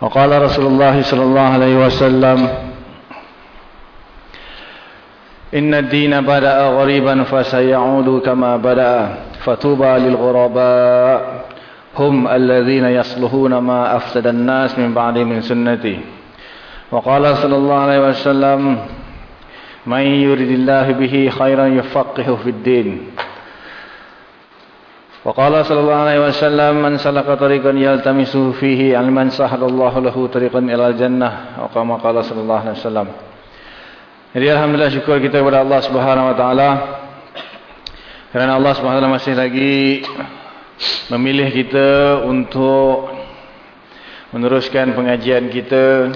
وقال رسول الله صلى الله عليه وسلم إن الدين بدأ غريبا فسيعود كما بدأ فطوبى للغرباء هم الذين يصلحون ما أفسد الناس من بعد من سنتي. وقال صلى الله عليه وسلم من يريد الله به خيرا يفقه في الدين. وقال صلى الله عليه وسلم من سلك طريقا يلتمس فيه علما سهل الله له طريقا إلى الجنة وكما قال صلى الله عليه وسلم Jadi Alhamdulillah syukur kita kepada Allah Subhanahu Wa Taala kerana Allah Subhanahu Wa Taala masih lagi memilih kita untuk meneruskan pengajian kita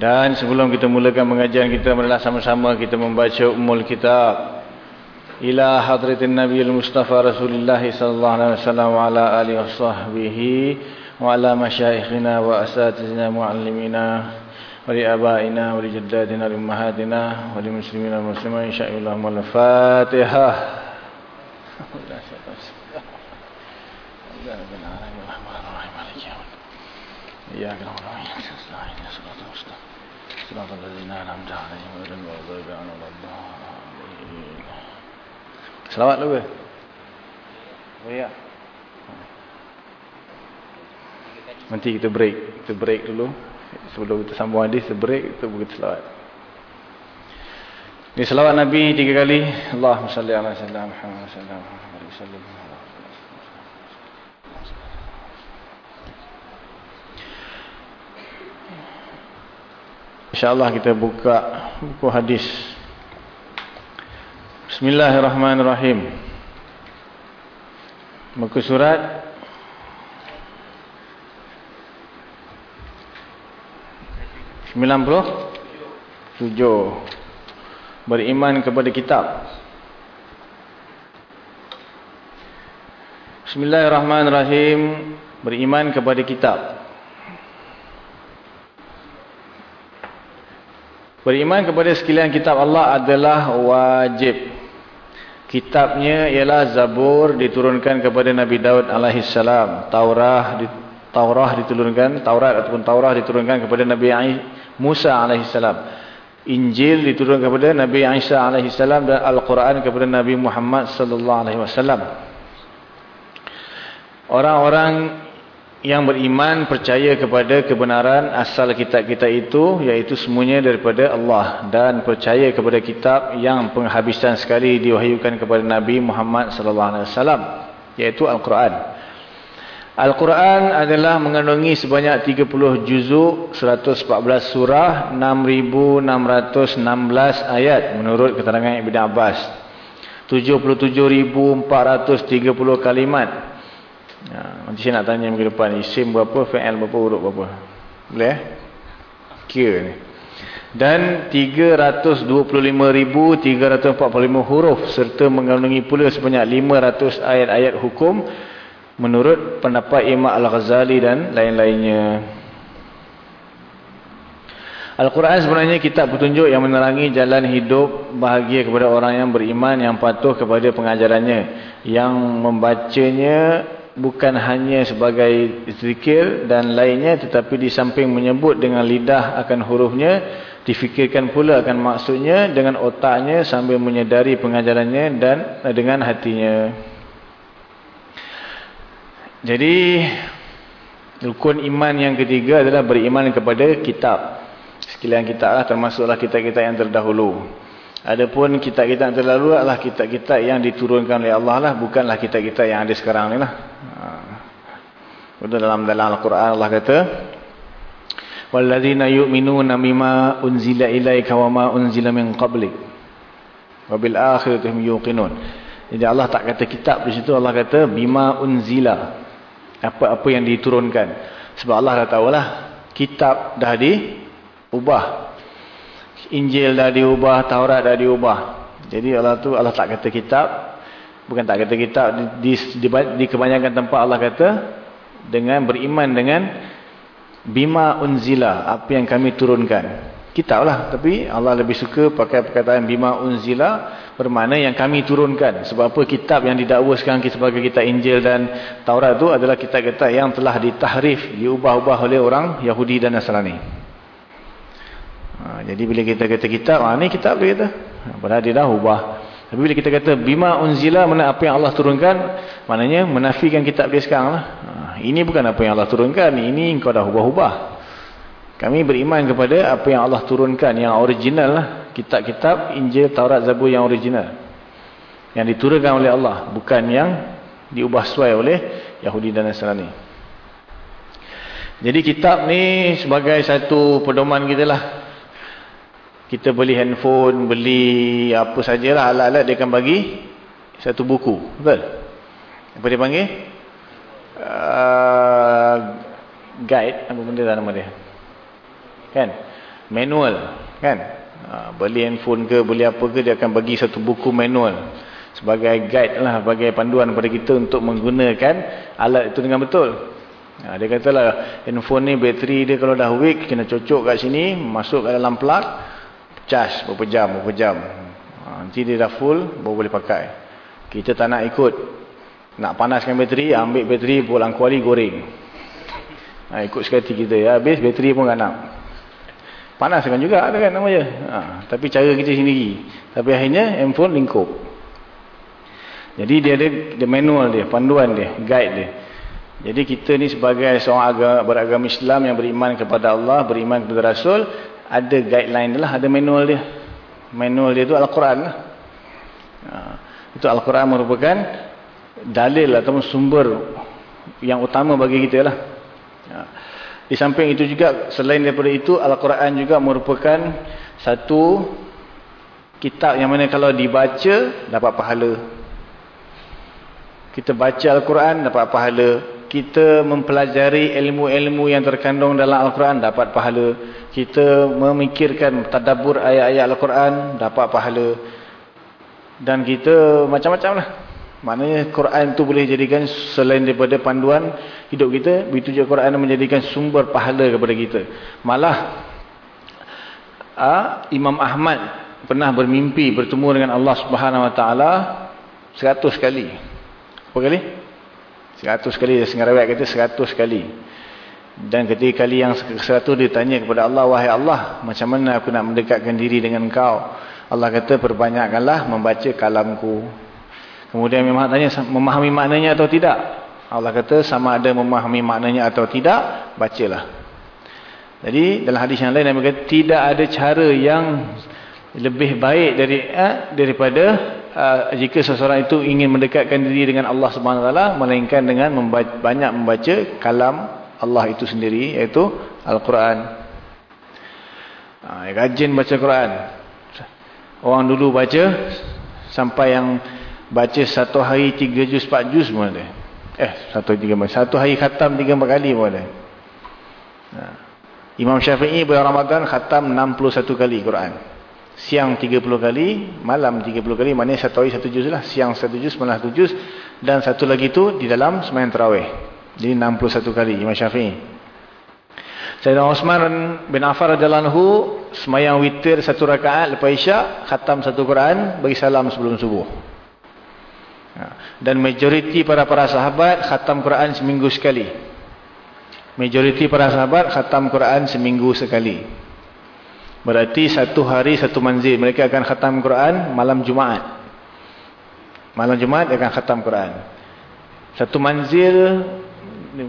dan sebelum kita mulakan pengajian kita adalah sama-sama kita membaca umul kitab إلى حضرة النبي المصطفى رسول الله صلى الله عليه وسلم وعلى آله وصحبه وعلى مشايخنا وأساتذتنا معلمينا ولآبائنا ولجداتنا ولأمهاتنا وللمسلمين والمسلمين إن شاء الله الفاتحة. إياك نعبد وإياك نستعين. صراط المستقيم صراط الذين أنعمت عليهم Selawat dulu ke? Oh ya. Nanti kita break. Kita break dulu. Sebelum kita sambung hadis, kita break, kita buka selawat. Ini selawat Nabi tiga kali. Allahumma salli ala sallam Muhammad sallallahu alaihi wasallam. InsyaAllah kita buka buku hadis. Bismillahirrahmanirrahim. Muka surat sembilan puluh tujuh. Beriman kepada kitab. Bismillahirrahmanirrahim. Beriman kepada kitab. Beriman kepada sekalian kitab Allah adalah wajib. Kitabnya ialah Zabur diturunkan kepada Nabi Daud alaihissalam. Taurah Taurah diturunkan, Taurat ataupun Taurah diturunkan kepada Nabi Musa alaihissalam. Injil diturunkan kepada Nabi Isa alaihissalam dan Al-Quran kepada Nabi Muhammad sallallahu alaihi wasallam. Orang-orang yang beriman percaya kepada kebenaran asal kitab-kitab itu iaitu semuanya daripada Allah dan percaya kepada kitab yang penghabisan sekali diwahyukan kepada Nabi Muhammad sallallahu alaihi wasallam iaitu Al-Quran. Al-Quran adalah mengandungi sebanyak 30 juzuk, 114 surah, 6616 ayat menurut keterangan Ibn Abbas. 77430 kalimat Ha, nanti saya nak tanya minggu depan isim berapa, fa'al berapa, huruf berapa. Boleh eh? Kira ni. Dan 325,345 huruf serta mengandungi pula sebanyak 500 ayat-ayat hukum menurut pendapat Imam Al-Ghazali dan lain-lainnya. Al-Quran sebenarnya kitab petunjuk yang menerangi jalan hidup bahagia kepada orang yang beriman yang patuh kepada pengajarannya. Yang membacanya bukan hanya sebagai zikir dan lainnya tetapi di samping menyebut dengan lidah akan hurufnya difikirkan pula akan maksudnya dengan otaknya sambil menyedari pengajarannya dan dengan hatinya jadi Rukun iman yang ketiga adalah beriman kepada kitab. Sekalian kitab lah termasuklah kitab-kitab yang terdahulu. Adapun kitab-kitab terdahulu adalah kitab-kitab yang diturunkan oleh Allah lah. Bukanlah kitab-kitab yang ada sekarang ni lah. Betul dalam dalam Al-Quran Allah kata walladzina yu'minuna bima unzila ilaika wama unzila min qablik wabil akhirati hum yuqinun jadi Allah tak kata kitab di situ Allah kata bima unzila apa-apa yang diturunkan sebab Allah dah tahulah kitab dah diubah Injil dah diubah Taurat dah diubah. Jadi Allah tu Allah tak kata kitab. Bukan tak kata kitab di, di, di kebanyakan tempat Allah kata dengan beriman dengan bima unzila apa yang kami turunkan. Kitab lah tapi Allah lebih suka pakai perkataan bima unzila bermakna yang kami turunkan. Sebab apa? Kitab yang didakwa sekarang sebagai kitab Injil dan Taurat itu adalah kitab-kitab yang telah ditahrif diubah-ubah oleh orang Yahudi dan Nasrani ha, jadi bila kita kata kitab ha, ni kitab dia kata padahal dia dah ubah tapi bila kita kata bima unzila mana apa yang Allah turunkan maknanya menafikan kitab dia sekarang lah ha, ini bukan apa yang Allah turunkan. Ini engkau dah ubah-ubah. Kami beriman kepada apa yang Allah turunkan. Yang original lah. Kitab-kitab Injil, Taurat, Zabur yang original. Yang diturunkan oleh Allah. Bukan yang diubah sesuai oleh Yahudi dan Nasrani. Jadi kitab ni sebagai satu pedoman kita lah. Kita beli handphone, beli apa sajalah alat-alat dia akan bagi satu buku. Betul? Apa dia panggil? uh, guide apa benda lah nama dia kan manual kan uh, beli handphone ke beli apa ke dia akan bagi satu buku manual sebagai guide lah sebagai panduan kepada kita untuk menggunakan alat itu dengan betul uh, dia kata lah handphone ni bateri dia kalau dah weak kena cocok kat sini masuk kat dalam plug charge berapa jam berapa jam uh, nanti dia dah full baru boleh pakai kita tak nak ikut nak panaskan bateri, ambil bateri, pulang kuali, goreng. Ha, ikut sekati kita. Ya. Habis bateri pun kan nak. Panaskan juga ada kan namanya. Ha, tapi cara kita sendiri. Tapi akhirnya handphone lingkup. Jadi dia ada dia manual dia, panduan dia, guide dia. Jadi kita ni sebagai seorang agama, beragama Islam yang beriman kepada Allah, beriman kepada Rasul, ada guideline dia lah, ada manual dia. Manual dia tu Al-Quran lah. Ha, itu Al-Quran merupakan dalil atau sumber yang utama bagi kita lah. Ya. Di samping itu juga selain daripada itu Al-Quran juga merupakan satu kitab yang mana kalau dibaca dapat pahala. Kita baca Al-Quran dapat pahala. Kita mempelajari ilmu-ilmu yang terkandung dalam Al-Quran dapat pahala. Kita memikirkan tadabur ayat-ayat Al-Quran dapat pahala. Dan kita macam-macam lah. Maknanya Quran tu boleh jadikan selain daripada panduan hidup kita, begitu juga Quran menjadikan sumber pahala kepada kita. Malah uh, Imam Ahmad pernah bermimpi bertemu dengan Allah Subhanahu Wa Taala 100 kali. Berapa kali? 100 kali dia sengarawat kata 100 kali. Dan ketika kali yang 100 dia tanya kepada Allah, wahai Allah, macam mana aku nak mendekatkan diri dengan Engkau? Allah kata perbanyakkanlah membaca kalamku. Kemudian memang tanya memahami maknanya atau tidak. Allah kata sama ada memahami maknanya atau tidak, bacalah. Jadi dalam hadis yang lain Nabi kata tidak ada cara yang lebih baik dari eh, daripada uh, jika seseorang itu ingin mendekatkan diri dengan Allah Subhanahu taala melainkan dengan membaca, banyak membaca kalam Allah itu sendiri iaitu Al-Quran. Ha, rajin baca Quran. Orang dulu baca sampai yang baca satu hari tiga juz, empat juz pun ada. Eh, satu tiga Satu hari khatam tiga empat kali pun ada. Ha. Imam Syafi'i pada Ramadan khatam 61 kali Quran. Siang 30 kali, malam 30 kali. Maknanya satu hari satu juz lah. Siang satu juz, malam satu juz. Dan satu lagi tu di dalam semayang terawih. Jadi 61 kali Imam Syafi'i. Sayyidina Osman bin Affan radhiyallahu semayang witir satu rakaat lepas isyak, khatam satu Quran, bagi salam sebelum subuh. Ha. Dan majoriti para para sahabat khatam Quran seminggu sekali. Majoriti para sahabat khatam Quran seminggu sekali. Berarti satu hari satu manzil. Mereka akan khatam Quran malam Jumaat. Malam Jumaat akan khatam Quran. Satu manzil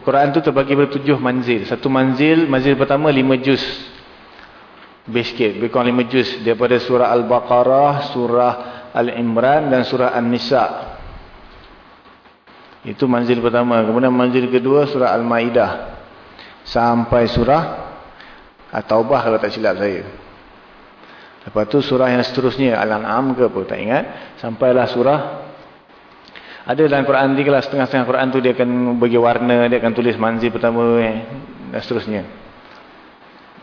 Quran tu terbagi bertujuh manzil. Satu manzil, manzil pertama lima juz. Lebih kurang lima juz. Daripada surah Al-Baqarah, surah Al-Imran dan surah An-Nisa. Itu manzil pertama. Kemudian manzil kedua surah Al-Ma'idah. Sampai surah At-Taubah kalau tak silap saya. Lepas tu surah yang seterusnya Al-An'am ke apa tak ingat. Sampailah surah ada dalam Quran ni kalau setengah-setengah Quran tu dia akan bagi warna, dia akan tulis manzil pertama eh, dan seterusnya.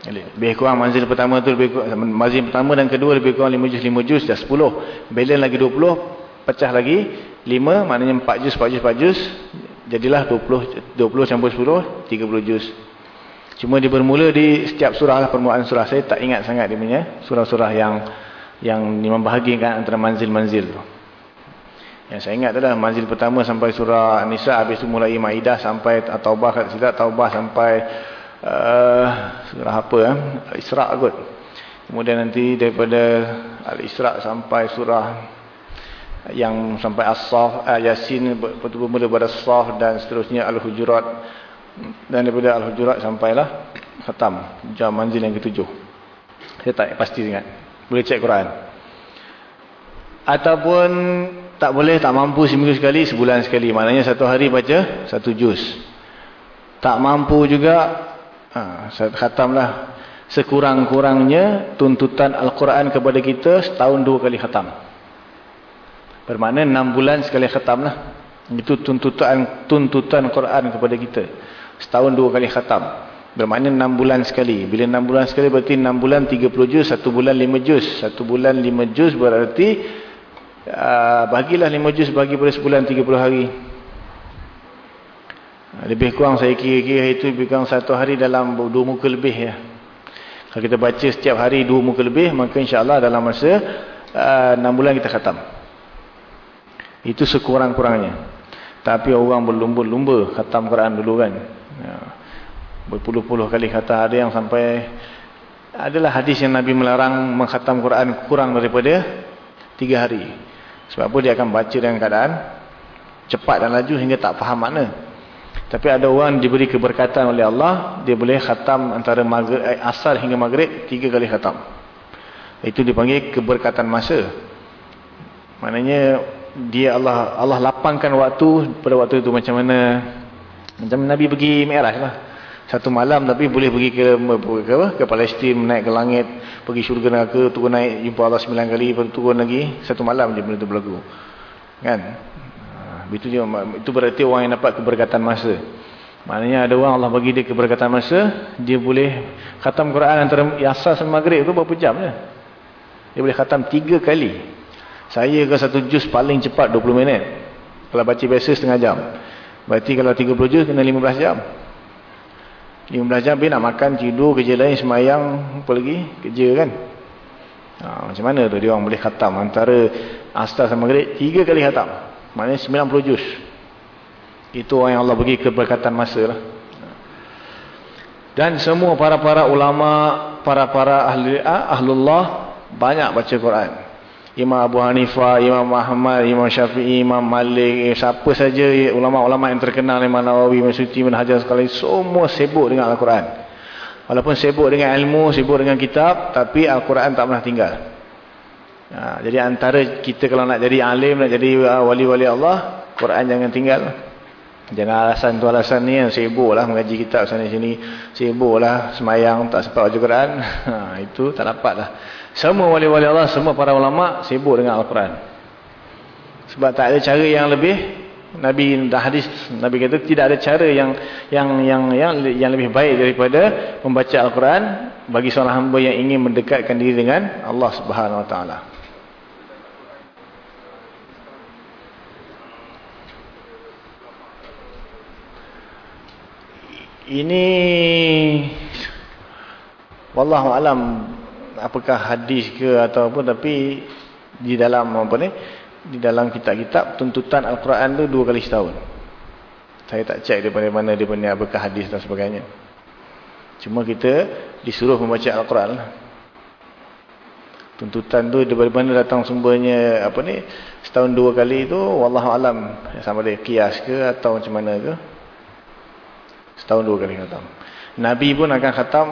Lebih kurang manzil pertama tu lebih kurang, manzil pertama dan kedua lebih kurang 5 juz 5 juz dah 10. Balance lagi 20, pecah lagi 5 maknanya 4 juz 4 juz 4 juz jadilah 20 20 campur 10 30 juz. Cuma dia bermula di setiap surah lah permulaan surah saya tak ingat sangat dia punya surah-surah yang yang membahagikan antara manzil-manzil tu. Yang saya ingat adalah manzil pertama sampai surah Nisa habis tu mulai Maidah sampai Taubah kat situ Taubah sampai uh, surah apa eh? Al-Isra' kot. Kemudian nanti daripada Al-Isra' sampai surah yang sampai As-Saf, uh, Yasin betul bermula pada Saf dan seterusnya Al-Hujurat dan daripada Al-Hujurat sampailah khatam jam manzil yang ketujuh. Saya tak pasti ingat. Boleh cek Quran. Ataupun tak boleh, tak mampu seminggu sekali, sebulan sekali. Maknanya satu hari baca satu juz. Tak mampu juga, ha, khatamlah. Sekurang-kurangnya tuntutan Al-Quran kepada kita setahun dua kali khatam. Bermakna enam bulan sekali khatam lah. Itu tuntutan tuntutan Quran kepada kita. Setahun dua kali khatam. Bermakna enam bulan sekali. Bila enam bulan sekali berarti enam bulan tiga puluh juz, satu bulan lima juz. Satu bulan lima juz berarti uh, bagilah 5 juz bagi pada sebulan 30 hari ah, lebih kurang saya kira-kira itu lebih kurang satu hari dalam dua muka lebih ya. kalau kita baca setiap hari dua muka lebih maka insyaAllah dalam masa uh, 6 bulan kita khatam itu sekurang-kurangnya tapi orang berlumba-lumba khatam Quran dulu kan ya. berpuluh-puluh kali kata ada yang sampai adalah hadis yang Nabi melarang mengkhatam Quran kurang daripada tiga hari sebab apa dia akan baca dengan keadaan cepat dan laju hingga tak faham makna. Tapi ada orang diberi keberkatan oleh Allah, dia boleh khatam antara eh, asar hingga maghrib tiga kali khatam. Itu dipanggil keberkatan masa. Maknanya dia Allah Allah lapangkan waktu pada waktu itu macam mana macam Nabi pergi Mi'raj lah. Satu malam tapi boleh pergi ke ke, apa? ke Palestin, naik ke langit, pergi syurga neraka, turun naik jumpa Allah sembilan kali, lepas turun lagi, satu malam je benda tu berlaku. Kan? Ha, itu, je, itu berarti orang yang dapat keberkatan masa. Maknanya ada orang Allah bagi dia keberkatan masa, dia boleh khatam Quran antara asas dan maghrib tu berapa jam je. Dia boleh khatam tiga kali. Saya ke satu juz paling cepat 20 minit. Kalau baca biasa setengah jam. Berarti kalau 30 juz kena 15 jam. 15 jam habis nak makan, tidur, kerja lain, semayang, apa lagi? Kerja kan? Ha, macam mana tu dia orang boleh khatam antara astar sama maghrib, tiga kali khatam. Maknanya 90 juz. Itu orang yang Allah bagi keberkatan masa lah. Dan semua para-para ulama, para-para ahli ah, ahlullah banyak baca Quran. Imam Abu Hanifah, Imam Muhammad, Imam Syafi'i, Imam Malik, eh, siapa saja ulama-ulama yang terkenal Imam Nawawi, Imam Suti, Imam Hajar sekali, semua sibuk dengan Al-Quran. Walaupun sibuk dengan ilmu, sibuk dengan kitab, tapi Al-Quran tak pernah tinggal. Ha, jadi antara kita kalau nak jadi alim, nak jadi uh, wali-wali Allah, Quran jangan tinggal. Jangan alasan tu alasan ni yang sibuk lah mengaji kitab sana sini, sibuk lah semayang, tak sempat baca Quran. Ha, itu tak dapat lah. Semua wali-wali Allah, semua para ulama sibuk dengan Al-Quran. Sebab tak ada cara yang lebih Nabi dah hadis Nabi kata tidak ada cara yang yang yang yang yang lebih baik daripada membaca Al-Quran bagi seorang hamba yang ingin mendekatkan diri dengan Allah Subhanahu Wa Taala. Ini wallahu alam apakah hadis ke atau apa tapi di dalam apa ni di dalam kitab-kitab tuntutan Al-Quran tu dua kali setahun. Saya tak cek daripada mana dia punya apakah hadis dan sebagainya. Cuma kita disuruh membaca Al-Quran lah. tuntutan tu daripada mana datang sumbernya apa ni setahun dua kali tu wallahu alam sama ada kias ke atau macam mana ke Setahun dua kali khatam. Nabi pun akan khatam.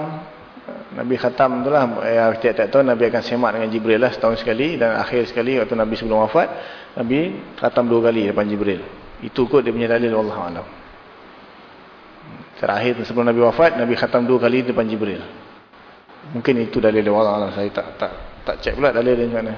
Nabi khatam tu lah. Ya, tiap-tiap tahun Nabi akan semak dengan Jibril lah setahun sekali. Dan akhir sekali waktu Nabi sebelum wafat. Nabi khatam dua kali depan Jibril. Itu kot dia punya dalil Allah Allah. Terakhir sebelum Nabi wafat. Nabi khatam dua kali depan Jibril. Mungkin itu dalil Allah Allah. Saya tak tak tak cek pula dalil dia macam mana.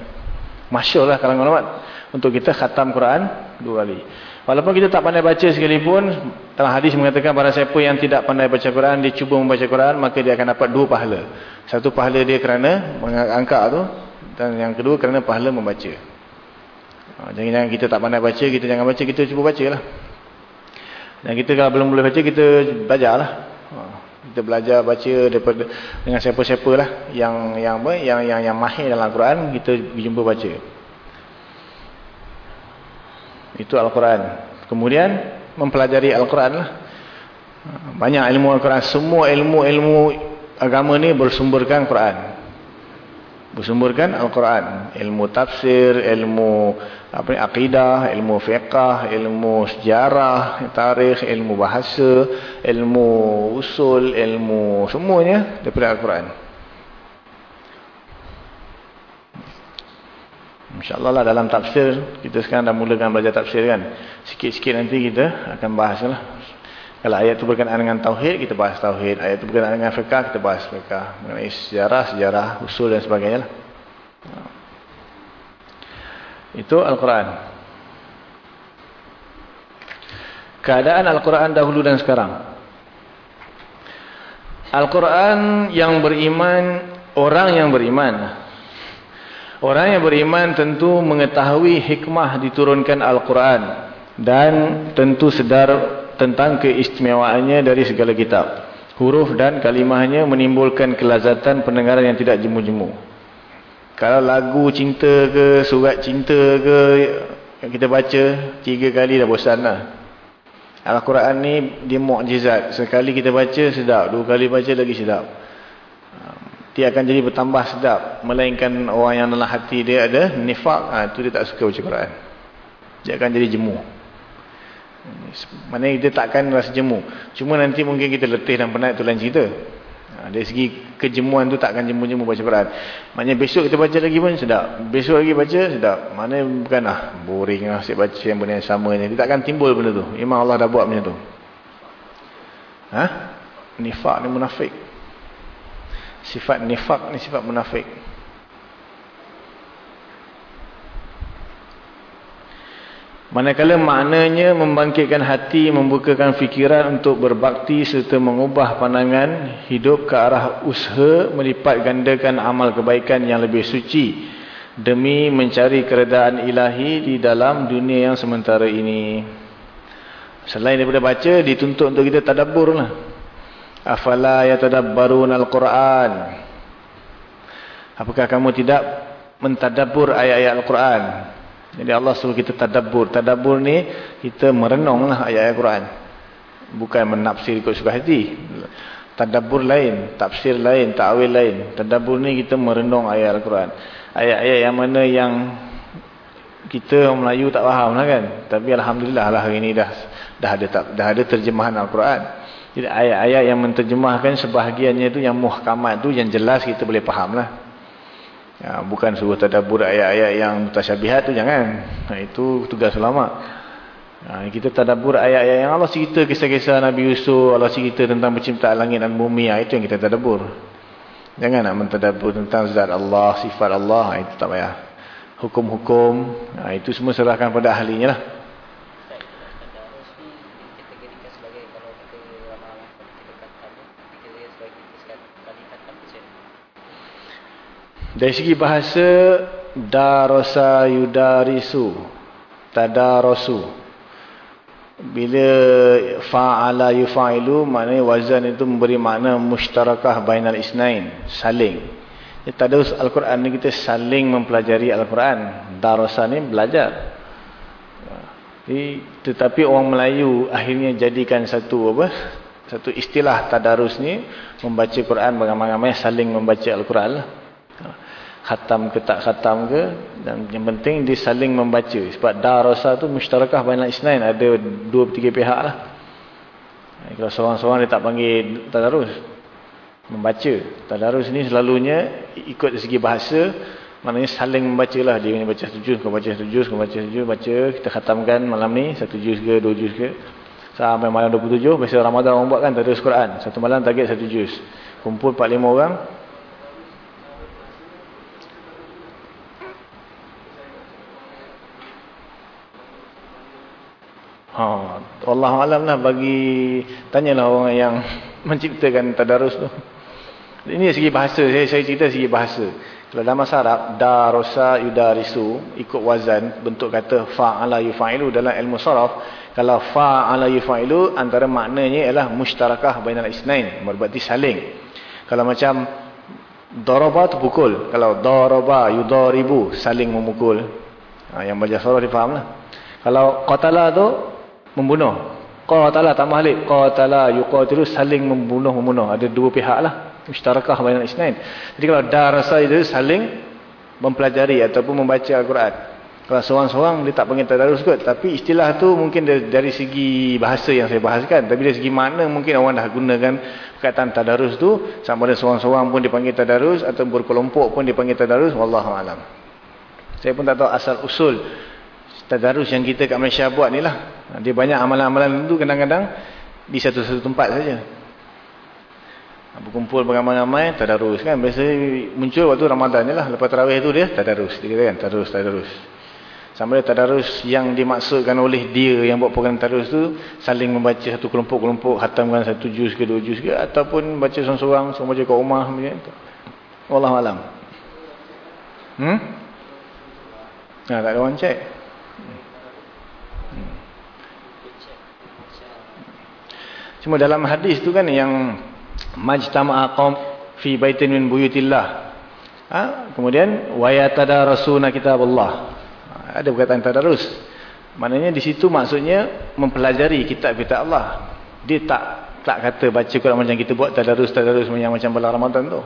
Masyur lah kalangan ulama untuk kita khatam Quran dua kali. Walaupun kita tak pandai baca sekalipun, dalam hadis mengatakan para siapa yang tidak pandai baca Quran, dia cuba membaca Quran, maka dia akan dapat dua pahala. Satu pahala dia kerana mengangkat tu, dan yang kedua kerana pahala membaca. Ha, jangan-jangan kita tak pandai baca, kita jangan baca, kita cuba baca lah. Dan kita kalau belum boleh baca, kita belajar lah. Ha, kita belajar baca daripada dengan siapa-siapa lah yang yang yang yang yang mahir dalam Quran kita jumpa baca. Itu Al-Quran. Kemudian mempelajari Al-Quran lah. Banyak ilmu Al-Quran. Semua ilmu-ilmu agama ni bersumberkan Quran. Bersumberkan Al-Quran. Ilmu tafsir, ilmu apa ni, akidah, ilmu fiqah, ilmu sejarah, tarikh, ilmu bahasa, ilmu usul, ilmu semuanya daripada Al-Quran. InsyaAllah lah dalam tafsir, kita sekarang dah mulakan belajar tafsir kan. Sikit-sikit nanti kita akan bahas lah. Kalau ayat itu berkenaan dengan Tauhid, kita bahas Tauhid. Ayat itu berkenaan dengan fiqah, kita bahas fiqah. Mengenai sejarah, sejarah, usul dan sebagainya lah. Itu Al-Quran. Keadaan Al-Quran dahulu dan sekarang. Al-Quran yang beriman, orang yang beriman, Orang yang beriman tentu mengetahui hikmah diturunkan Al-Quran. Dan tentu sedar tentang keistimewaannya dari segala kitab. Huruf dan kalimahnya menimbulkan kelazatan pendengaran yang tidak jemu-jemu. Kalau lagu cinta ke, surat cinta ke, yang kita baca tiga kali dah bosan lah. Al-Quran ni dia mu'jizat. Sekali kita baca sedap, dua kali baca lagi sedap dia akan jadi bertambah sedap. Melainkan orang yang dalam hati dia ada nifak ha, tu dia tak suka baca Quran. Dia akan jadi jemu. Maknanya dia takkan rasa jemu. Cuma nanti mungkin kita letih dan penat tu lain cerita. Ha, dari segi kejemuan tu takkan jemu-jemu baca Quran. Maknanya besok kita baca lagi pun sedap. Besok lagi baca sedap. Maknanya bukanlah boring lah asyik baca yang benda yang sama dia takkan timbul benda tu. Memang Allah dah buat macam tu. Ha? nifak ni munafik Sifat nifak ni sifat munafik. Manakala maknanya membangkitkan hati, membukakan fikiran untuk berbakti serta mengubah pandangan hidup ke arah usaha melipat gandakan amal kebaikan yang lebih suci demi mencari keredaan ilahi di dalam dunia yang sementara ini. Selain daripada baca, dituntut untuk kita tadabbur lah afala yatadabbarun al-Quran? Apakah kamu tidak mentadabbur ayat-ayat Al-Quran? Jadi Allah suruh kita tadabbur. Tadabbur ni kita merenunglah ayat-ayat Al-Quran bukan menafsir ikut suka hati. Tadabbur lain tafsir lain ta'wil lain. Tadabbur ni kita merenung ayat Al-Quran. Ayat-ayat yang mana yang kita orang Melayu tak faham lah kan? Tapi Alhamdulillah lah hari ni dah dah ada, dah ada terjemahan Al-Quran jadi ayat-ayat yang menterjemahkan sebahagiannya itu yang muhkamat itu yang jelas kita boleh faham lah. Ya, bukan suruh tadabur ayat-ayat yang mutasyabihat tu jangan. Nah, itu tugas ulama. Ya, kita tadabur ayat-ayat yang Allah cerita kisah-kisah Nabi Yusuf, Allah cerita tentang penciptaan langit dan bumi, ya, itu yang kita tadabur. Jangan nak mentadabur tentang zat Allah, sifat Allah, itu tak payah. Hukum-hukum, ya, itu semua serahkan pada ahlinya lah. Dari segi bahasa darasa yudarisu tadarosu bila fa'ala yufa'ilu maknanya wazan itu memberi makna mushtarakah bainal isnain saling. Tadarus Al-Quran ni kita saling mempelajari Al-Quran. Darasa ni belajar. Jadi, tetapi orang Melayu akhirnya jadikan satu apa? Satu istilah tadarus ni membaca Quran bagaimana saling membaca Al-Quran lah khatam ke tak khatam ke dan yang penting dia saling membaca sebab darasa tu musyarakah banyak isnain ada dua tiga pihak lah Kalau seorang-seorang dia tak panggil tadarus. Membaca. Tadarus ni selalunya ikut dari segi bahasa. Maknanya saling membaca lah. Dia baca satu kau baca satu kau baca satu baca. Kita khatamkan malam ni satu juz ke, dua juz ke. Sampai malam 27. Biasa Ramadan orang buat kan tadarus Quran. Satu malam target satu juz. Kumpul 4-5 orang. Ha, Allah alam lah bagi tanyalah orang yang menciptakan tadarus tu. Ini segi bahasa, saya saya cerita segi bahasa. Kalau dalam bahasa Arab, darosa yudarisu ikut wazan bentuk kata fa'ala yufa'ilu dalam ilmu saraf, kalau fa'ala yufa'ilu antara maknanya ialah mushtarakah bainal isnain, berarti saling. Kalau macam daraba tu pukul, kalau daraba yudaribu saling memukul. Ha, yang belajar saraf difahamlah. Kalau qatala tu membunuh. Qatala tak mahlik. Qatala yuqatilu saling membunuh-membunuh. Ada dua pihak lah. Mushtarakah bainal isnain. Jadi kalau darasa itu saling mempelajari ataupun membaca Al-Quran. Kalau seorang-seorang dia tak panggil tadarus kot. Tapi istilah tu mungkin dari segi bahasa yang saya bahaskan. Tapi dari segi makna mungkin orang dah gunakan perkataan tadarus tu. Sama ada seorang-seorang pun dipanggil tadarus. Atau berkelompok pun dipanggil tadarus. Wallahualam. Saya pun tak tahu asal usul tadarus yang kita kat Malaysia buat ni lah. Dia banyak amalan-amalan tu kadang-kadang di satu-satu tempat saja. Berkumpul beramai-ramai, tadarus kan. Biasa muncul waktu Ramadan je lah. Lepas terawih tu dia tadarus. Dia kata kan, tadarus, tadarus. Sama ada tadarus yang dimaksudkan oleh dia yang buat program tadarus tu saling membaca satu kelompok-kelompok, hatamkan satu juz ke dua juz ke ataupun baca seorang-seorang, seorang baca kat rumah. Wallahualam. Hmm? Nah, tak ada orang cek. Cuma dalam hadis tu kan yang majtama'a qaum fi baitin min buyutillah. Ha? kemudian wayatadarasuna kitabullah. Ada perkataan tadarus. Maknanya di situ maksudnya mempelajari kitab-kitab Allah. Dia tak tak kata baca Quran macam kita buat tadarus-tadarus yang macam bulan Ramadan tu.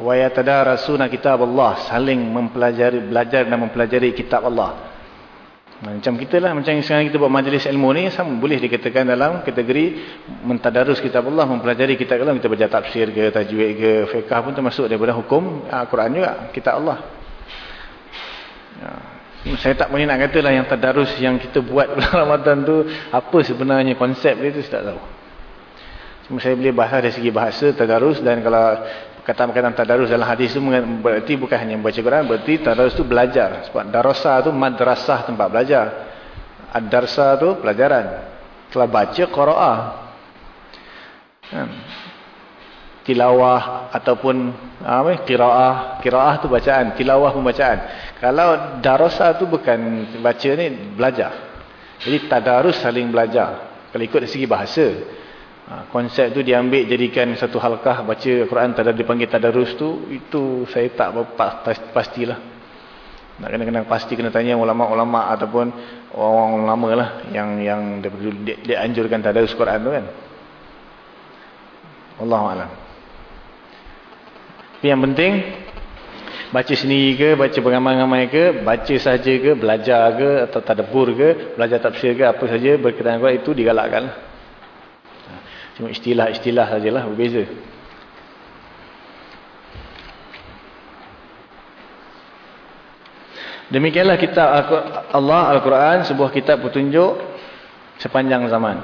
Wayatadarasuna kitabullah, saling mempelajari belajar dan mempelajari kitab Allah. Macam kita lah, macam sekarang kita buat majlis ilmu ni, sama boleh dikatakan dalam kategori mentadarus kitab Allah, mempelajari kitab Allah, kita baca tafsir ke, tajwid ke, fiqah pun termasuk daripada hukum Al-Quran juga, kitab Allah. Ya. Saya tak boleh nak kata lah yang tadarus yang kita buat bulan Ramadan tu, apa sebenarnya konsep dia tu, saya tak tahu. Cuma saya boleh bahas dari segi bahasa, tadarus, dan kalau kata-kata tadarus dalam hadis itu berarti bukan hanya membaca Quran berarti tadarus itu belajar. Sebab darasa itu madrasah tempat belajar. Ad-darsa itu pelajaran. Telah baca qiraah hmm. tilawah ataupun apa qiraah. Qiraah itu bacaan tilawah pembacaan kalau darasa itu bukan baca ni belajar. Jadi tadarus saling belajar. Kalau ikut dari segi bahasa Ha, konsep tu diambil jadikan satu halkah baca Quran tak ada dipanggil tadarus tu itu saya tak pastilah. Nak kena-kena pasti kena tanya ulama-ulama ataupun orang-orang lama lah yang yang dia, dia anjurkan tadarus Quran tu kan. Allahuakbar tapi yang penting baca sendiri ke baca pengamai-ngamai ke baca saja ke belajar ke atau tadabur ke belajar tafsir ke apa saja berkaitan dengan itu digalakkan lah Cuma istilah-istilah sajalah berbeza. Demikianlah kitab Allah Al-Quran sebuah kitab petunjuk sepanjang zaman.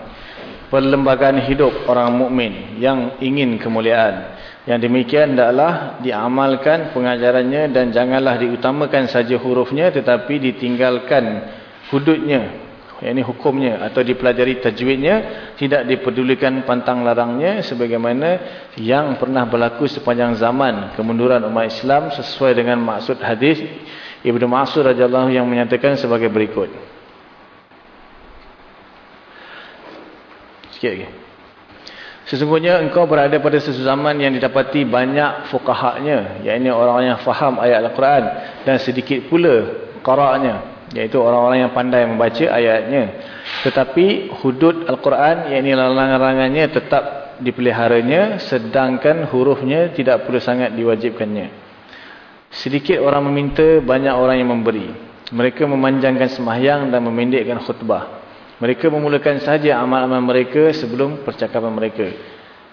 Perlembagaan hidup orang mukmin yang ingin kemuliaan. Yang demikian adalah diamalkan pengajarannya dan janganlah diutamakan saja hurufnya tetapi ditinggalkan hududnya yang ini hukumnya atau dipelajari tajwidnya tidak dipedulikan pantang larangnya sebagaimana yang pernah berlaku sepanjang zaman kemunduran umat Islam sesuai dengan maksud hadis Ibnu Mas'ud radhiyallahu yang menyatakan sebagai berikut. Sikit lagi. Sesungguhnya engkau berada pada sesuatu zaman yang didapati banyak fuqahanya, yakni orang-orang yang faham ayat Al-Quran dan sedikit pula qara'nya Iaitu orang-orang yang pandai membaca ayatnya. Tetapi hudud Al-Quran, ini larangan-larangannya tetap dipeliharanya, sedangkan hurufnya tidak perlu sangat diwajibkannya. Sedikit orang meminta, banyak orang yang memberi. Mereka memanjangkan semahyang dan memendekkan khutbah. Mereka memulakan saja amal-amal mereka sebelum percakapan mereka.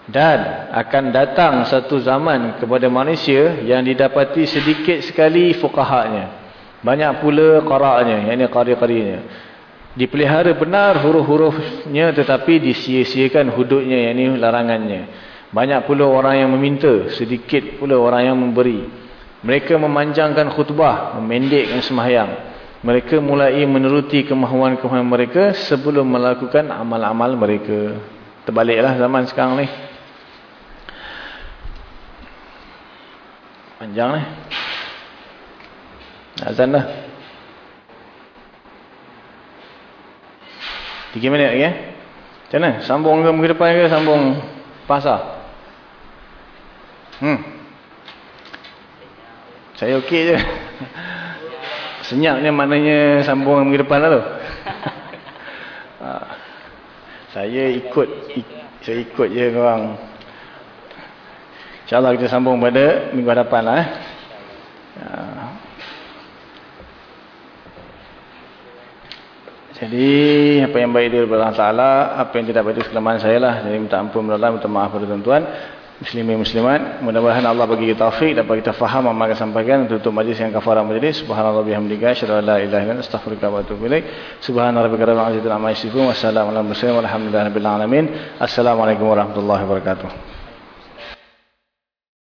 Dan akan datang satu zaman kepada manusia yang didapati sedikit sekali fukahanya. Banyak pula qara'nya, yang ini qari-qarinya. Dipelihara benar huruf-hurufnya tetapi disia-siakan hududnya, yang ini larangannya. Banyak pula orang yang meminta, sedikit pula orang yang memberi. Mereka memanjangkan khutbah, memendekkan sembahyang. Mereka mulai meneruti kemahuan-kemahuan mereka sebelum melakukan amal-amal mereka. Terbaliklah zaman sekarang ni. Panjang ni. Azan dah. Tiga minit lagi eh. Macam mana? Sambung ke minggu depan ke sambung pasar? Hmm. Saya okey je. Senyap ni maknanya sambung minggu depan lah tu. Ha. saya ikut saya ikut je korang. InsyaAllah kita sambung pada minggu hadapan lah eh. Ha. Jadi apa yang baik daripada Allah Ta'ala Apa yang tidak baik itu kelemahan saya lah. Jadi minta ampun Allah minta maaf pada tuan-tuan muslimin muslimat mudah-mudahan Allah bagi kita taufik dapat kita faham apa yang sampaikan untuk majlis yang kafarah majlis. Subhanallah bihamdika ilaha illa anta astaghfiruka wa walhamdulillahi rabbil alamin. Assalamualaikum warahmatullahi wabarakatuh